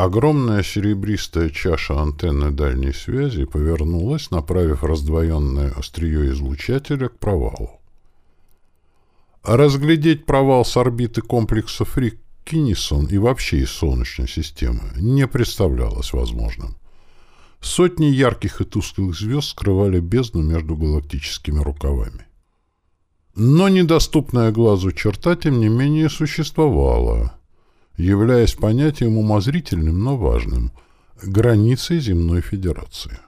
Огромная серебристая чаша антенны дальней связи повернулась, направив раздвоенное острие излучателя к провалу. А разглядеть провал с орбиты комплекса Фрик Киннисон и вообще из Солнечной системы не представлялось возможным. Сотни ярких и тусклых звезд скрывали бездну между галактическими рукавами. Но недоступная глазу черта, тем не менее, существовала, являясь понятием умозрительным, но важным — границей Земной Федерации.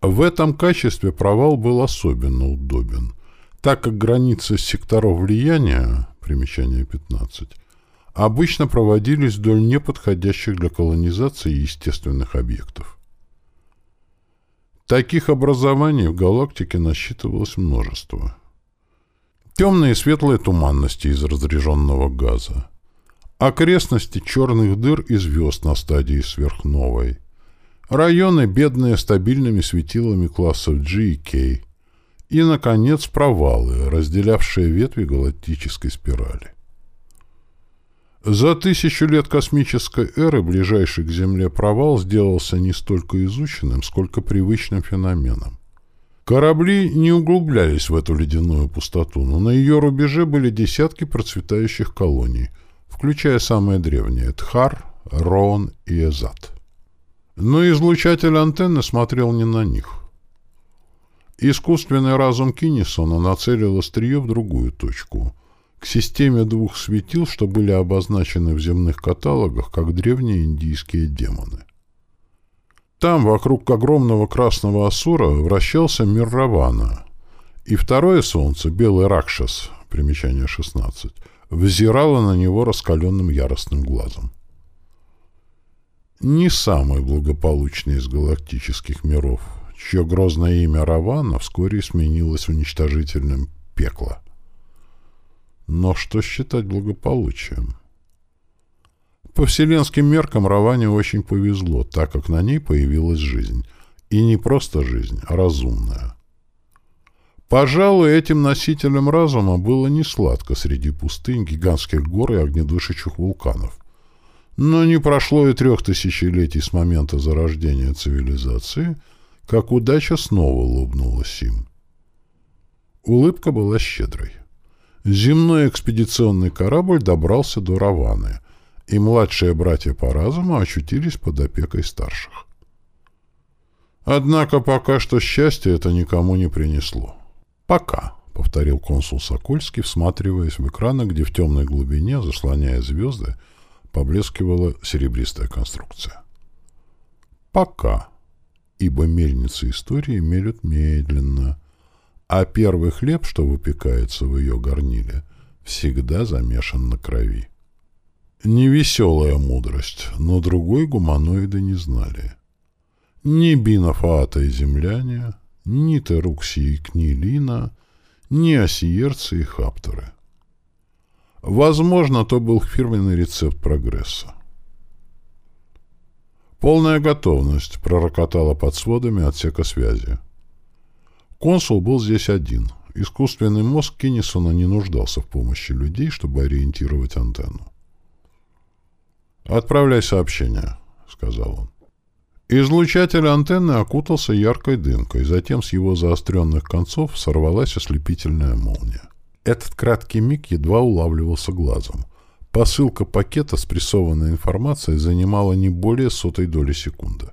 В этом качестве провал был особенно удобен, так как границы секторов влияния, примечание 15, обычно проводились вдоль неподходящих для колонизации естественных объектов. Таких образований в галактике насчитывалось множество. Темные и светлые туманности из разряженного газа, окрестности черных дыр и звезд на стадии сверхновой, районы, бедные стабильными светилами классов G и K, и, наконец, провалы, разделявшие ветви галактической спирали. За тысячу лет космической эры ближайший к Земле провал сделался не столько изученным, сколько привычным феноменом. Корабли не углублялись в эту ледяную пустоту, но на ее рубеже были десятки процветающих колоний, включая самые древние — Тхар, Роон и Эзат. Но излучатель антенны смотрел не на них. Искусственный разум Киннисона нацелил острие в другую точку — к системе двух светил, что были обозначены в земных каталогах как древние индийские демоны. Там, вокруг огромного красного Асура, вращался мир Равана, и второе солнце, белый Ракшас, примечание 16, взирало на него раскаленным яростным глазом. Не самый благополучный из галактических миров, чье грозное имя Равана вскоре сменилось уничтожительным пекло. Но что считать благополучием? По вселенским меркам Раване очень повезло, так как на ней появилась жизнь. И не просто жизнь, а разумная. Пожалуй, этим носителям разума было не сладко среди пустынь, гигантских гор и огнедышащих вулканов. Но не прошло и трех тысячелетий с момента зарождения цивилизации, как удача снова улыбнулась им. Улыбка была щедрой. Земной экспедиционный корабль добрался до Раваны, и младшие братья по разуму очутились под опекой старших. Однако пока что счастье это никому не принесло. «Пока», — повторил консул Сокольский, всматриваясь в экраны, где в темной глубине, заслоняя звезды, поблескивала серебристая конструкция. «Пока», ибо мельницы истории мелют медленно — а первый хлеб, что выпекается в ее горниле, всегда замешан на крови. Невеселая мудрость, но другой гуманоиды не знали. Ни Бинофаата и земляне, ни Терукси и Книлина, ни осиерцы и хаптеры. Возможно, то был фирменный рецепт прогресса. «Полная готовность», — пророкотала под сводами отсека связи. Консул был здесь один. Искусственный мозг Кеннисона не нуждался в помощи людей, чтобы ориентировать антенну. «Отправляй сообщение», — сказал он. Излучатель антенны окутался яркой дымкой, затем с его заостренных концов сорвалась ослепительная молния. Этот краткий миг едва улавливался глазом. Посылка пакета с прессованной информацией занимала не более сотой доли секунды.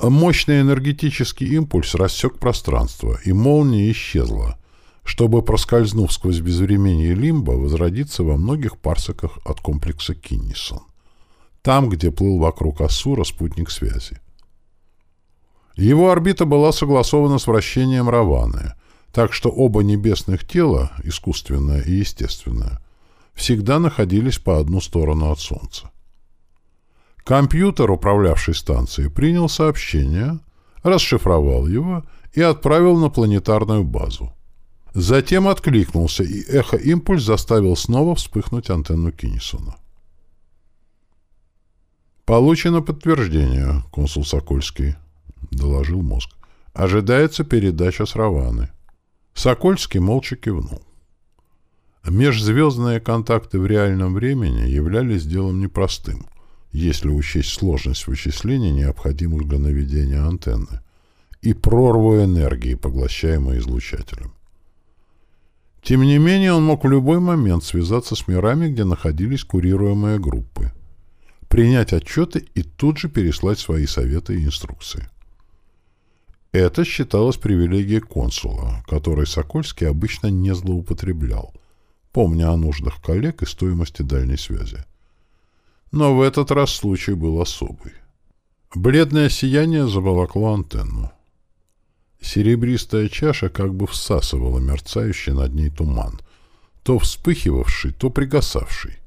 Мощный энергетический импульс рассек пространство, и молния исчезла, чтобы, проскользнув сквозь безвременье лимба, возродиться во многих парсеках от комплекса Киннисон. Там, где плыл вокруг Ассура спутник связи. Его орбита была согласована с вращением Раваны, так что оба небесных тела, искусственное и естественное, всегда находились по одну сторону от Солнца. Компьютер, управлявший станцией, принял сообщение, расшифровал его и отправил на планетарную базу. Затем откликнулся, и эхо-импульс заставил снова вспыхнуть антенну Киннисона. «Получено подтверждение, консул Сокольский», — доложил мозг. «Ожидается передача с Раваны». Сокольский молча кивнул. Межзвездные контакты в реальном времени являлись делом непростым, если учесть сложность вычислений, необходимых для наведения антенны, и прорву энергии, поглощаемой излучателем. Тем не менее, он мог в любой момент связаться с мирами, где находились курируемые группы, принять отчеты и тут же переслать свои советы и инструкции. Это считалось привилегией консула, которой Сокольский обычно не злоупотреблял, помня о нуждах коллег и стоимости дальней связи. Но в этот раз случай был особый. Бледное сияние заволокло антенну. Серебристая чаша как бы всасывала мерцающий над ней туман, то вспыхивавший, то пригасавший.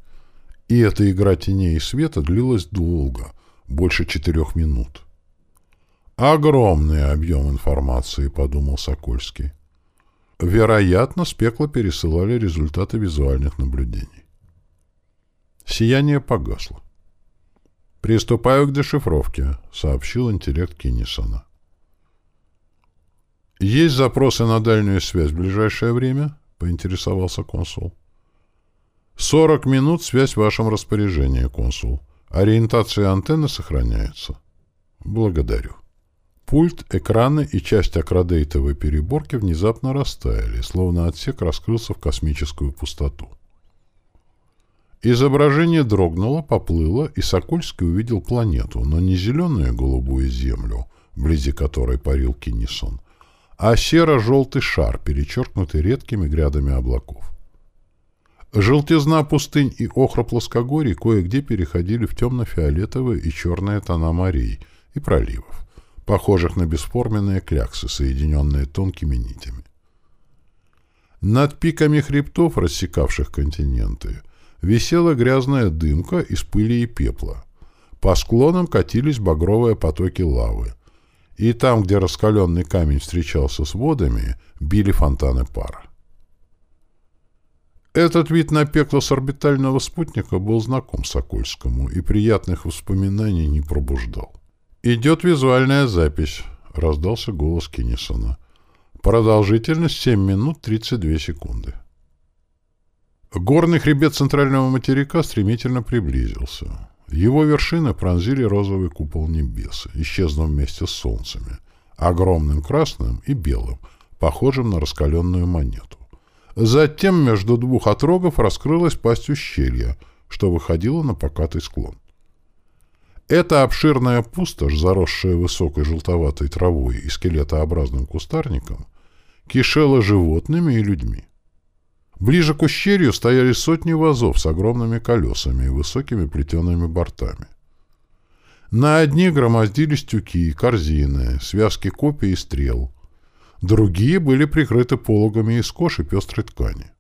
И эта игра теней и света длилась долго, больше четырех минут. «Огромный объем информации», — подумал Сокольский. Вероятно, с пекла пересылали результаты визуальных наблюдений. Сияние погасло. «Приступаю к дешифровке», — сообщил интеллект Киннисона. «Есть запросы на дальнюю связь в ближайшее время?» — поинтересовался консул. «Сорок минут связь в вашем распоряжении, консул. Ориентация антенны сохраняется». «Благодарю». Пульт, экраны и часть акродейтовой переборки внезапно растаяли, словно отсек раскрылся в космическую пустоту. Изображение дрогнуло, поплыло, и Сокольский увидел планету, но не зеленую голубую землю, вблизи которой парил Киннисон, а серо-желтый шар, перечеркнутый редкими грядами облаков. Желтизна пустынь и охра плоскогорий кое-где переходили в темно-фиолетовые и черные тона морей и проливов похожих на бесформенные кляксы, соединенные тонкими нитями. Над пиками хребтов, рассекавших континенты, висела грязная дымка из пыли и пепла. По склонам катились багровые потоки лавы. И там, где раскаленный камень встречался с водами, били фонтаны пара. Этот вид на пекло с орбитального спутника был знаком Сокольскому и приятных воспоминаний не пробуждал. «Идет визуальная запись», — раздался голос Киннисона. «Продолжительность 7 минут 32 секунды». Горный хребет центрального материка стремительно приблизился. Его вершины пронзили розовый купол небес, исчезнув вместе с солнцами, огромным красным и белым, похожим на раскаленную монету. Затем между двух отрогов раскрылась пасть ущелья, что выходило на покатый склон. Эта обширная пустошь, заросшая высокой желтоватой травой и скелетообразным кустарником, кишела животными и людьми. Ближе к ущелью стояли сотни вазов с огромными колесами и высокими плетеными бортами. На одни громоздились тюки, корзины, связки копий и стрел. Другие были прикрыты пологами из кож и пестрой ткани.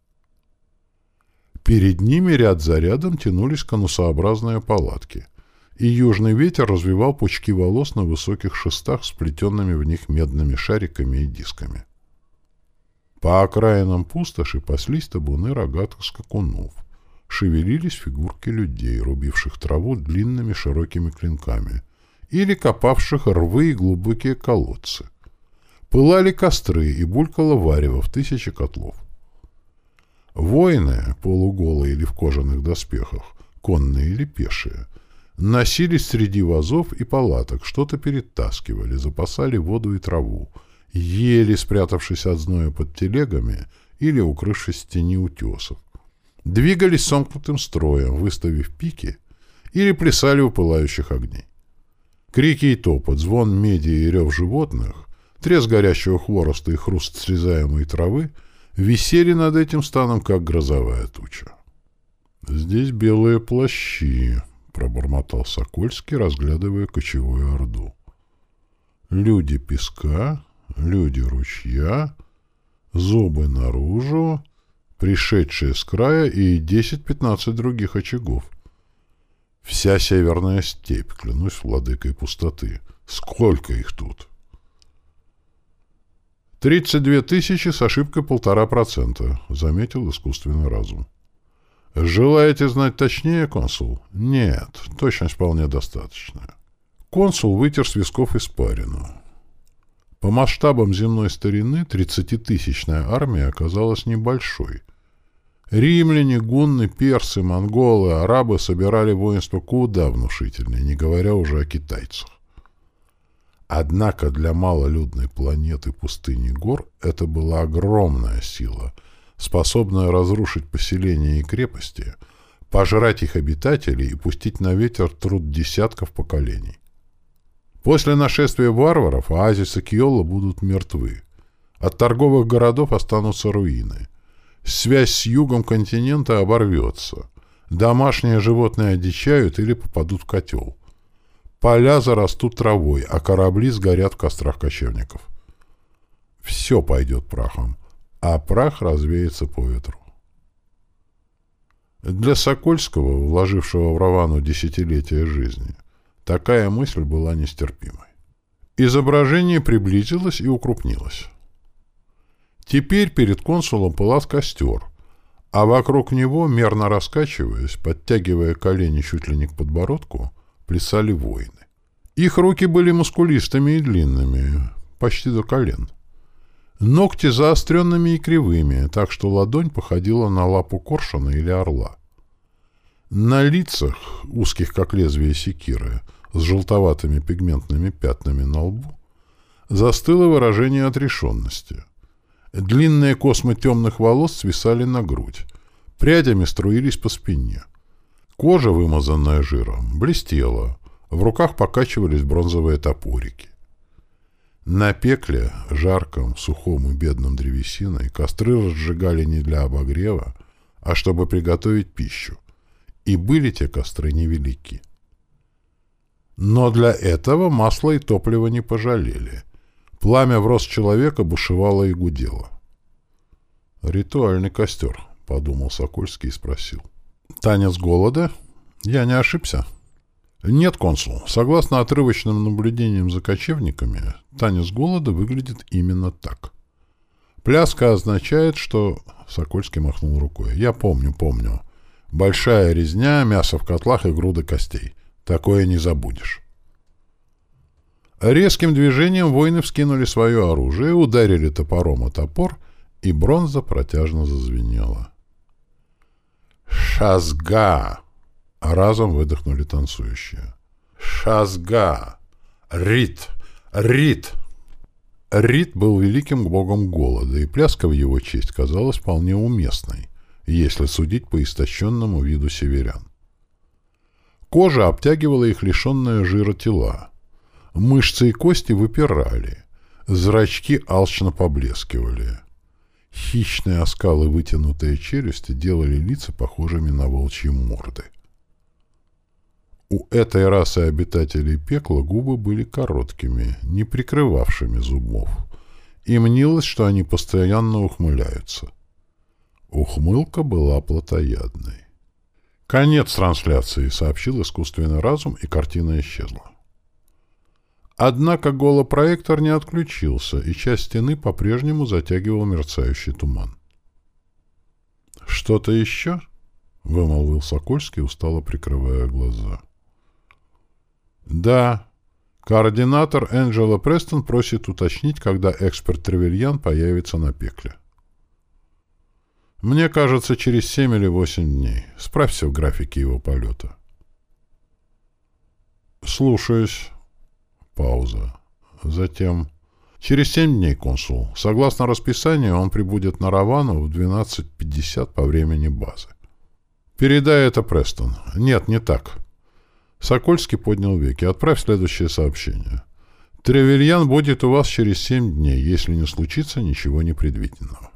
Перед ними ряд за рядом тянулись конусообразные палатки — и южный ветер развивал пучки волос на высоких шестах, сплетенными в них медными шариками и дисками. По окраинам пустоши паслись табуны рогатых скакунов. Шевелились фигурки людей, рубивших траву длинными широкими клинками, или копавших рвы и глубокие колодцы. Пылали костры и булькало варево в тысячи котлов. Воины, полуголые или в кожаных доспехах, конные или пешие, Носились среди вазов и палаток, что-то перетаскивали, запасали воду и траву, ели, спрятавшись от зноя под телегами или укрывшись в тени утесов. Двигались сомкнутым строем, выставив пики, или плясали у пылающих огней. Крики и топот, звон меди и рев животных, треск горящего хвороста и хруст срезаемой травы висели над этим станом, как грозовая туча. Здесь белые плащи, — пробормотал Сокольский, разглядывая кочевую орду. «Люди песка, люди ручья, зубы наружу, пришедшие с края и десять-пятнадцать других очагов. Вся северная степь, клянусь владыкой пустоты. Сколько их тут?» «Тридцать две тысячи с ошибкой полтора процента», — заметил искусственный разум. «Желаете знать точнее, консул?» «Нет, точность вполне достаточная». Консул вытер с висков испарину. По масштабам земной старины 30-тысячная армия оказалась небольшой. Римляне, гунны, персы, монголы, арабы собирали воинство куда внушительнее, не говоря уже о китайцах. Однако для малолюдной планеты пустыни гор это была огромная сила, способная разрушить поселения и крепости, пожрать их обитателей и пустить на ветер труд десятков поколений. После нашествия варваров оазисы Киола будут мертвы. От торговых городов останутся руины. Связь с югом континента оборвется. Домашние животные одичают или попадут в котел. Поля зарастут травой, а корабли сгорят в кострах кочевников. Все пойдет прахом, а прах развеется по ветру. Для Сокольского, вложившего в Равану десятилетия жизни, такая мысль была нестерпимой. Изображение приблизилось и укрупнилось. Теперь перед консулом пылал костер, а вокруг него, мерно раскачиваясь, подтягивая колени чуть ли не к подбородку, плясали воины. Их руки были мускулистыми и длинными, почти до колен. Ногти заостренными и кривыми, так что ладонь походила на лапу коршуна или орла. На лицах, узких как лезвие секиры, с желтоватыми пигментными пятнами на лбу, застыло выражение отрешенности. Длинные космы темных волос свисали на грудь, прядями струились по спине. Кожа, вымазанная жиром, блестела, в руках покачивались бронзовые топорики. На пекле, жарком, сухом и бедном древесиной, костры разжигали не для обогрева, а чтобы приготовить пищу. И были те костры невелики. Но для этого масла и топлива не пожалели. Пламя в рост человека бушевало и гудело. «Ритуальный костер», — подумал Сокольский и спросил. Танец голода? Я не ошибся. Нет, консул. Согласно отрывочным наблюдениям за кочевниками, танец голода выглядит именно так. Пляска означает, что... Сокольский махнул рукой. Я помню, помню. Большая резня, мясо в котлах и груды костей. Такое не забудешь. Резким движением воины вскинули свое оружие, ударили топором о топор, и бронза протяжно зазвенела. «Шазга!» — разом выдохнули танцующие. «Шазга! Рит! Рит!» Рит был великим богом голода, и пляска в его честь казалась вполне уместной, если судить по истощенному виду северян. Кожа обтягивала их лишенное жира тела. Мышцы и кости выпирали. Зрачки алчно поблескивали. Хищные оскалы вытянутые челюсти делали лица похожими на волчьи морды. У этой расы обитателей пекла губы были короткими, не прикрывавшими зубов. И мнилось, что они постоянно ухмыляются. Ухмылка была плотоядной. «Конец трансляции», — сообщил искусственный разум, и картина исчезла. Однако голопроектор не отключился, и часть стены по-прежнему затягивал мерцающий туман. «Что-то еще?» — вымолвил Сокольский, устало прикрывая глаза. «Да. Координатор Энджела Престон просит уточнить, когда эксперт Тревельян появится на пекле. Мне кажется, через семь или восемь дней. Справься в графике его полета». «Слушаюсь». Пауза. Затем... Через семь дней, консул. Согласно расписанию, он прибудет на Равану в 12.50 по времени базы. Передай это Престон. Нет, не так. Сокольский поднял веки. Отправь следующее сообщение. Тревельян будет у вас через семь дней, если не случится ничего непредвиденного.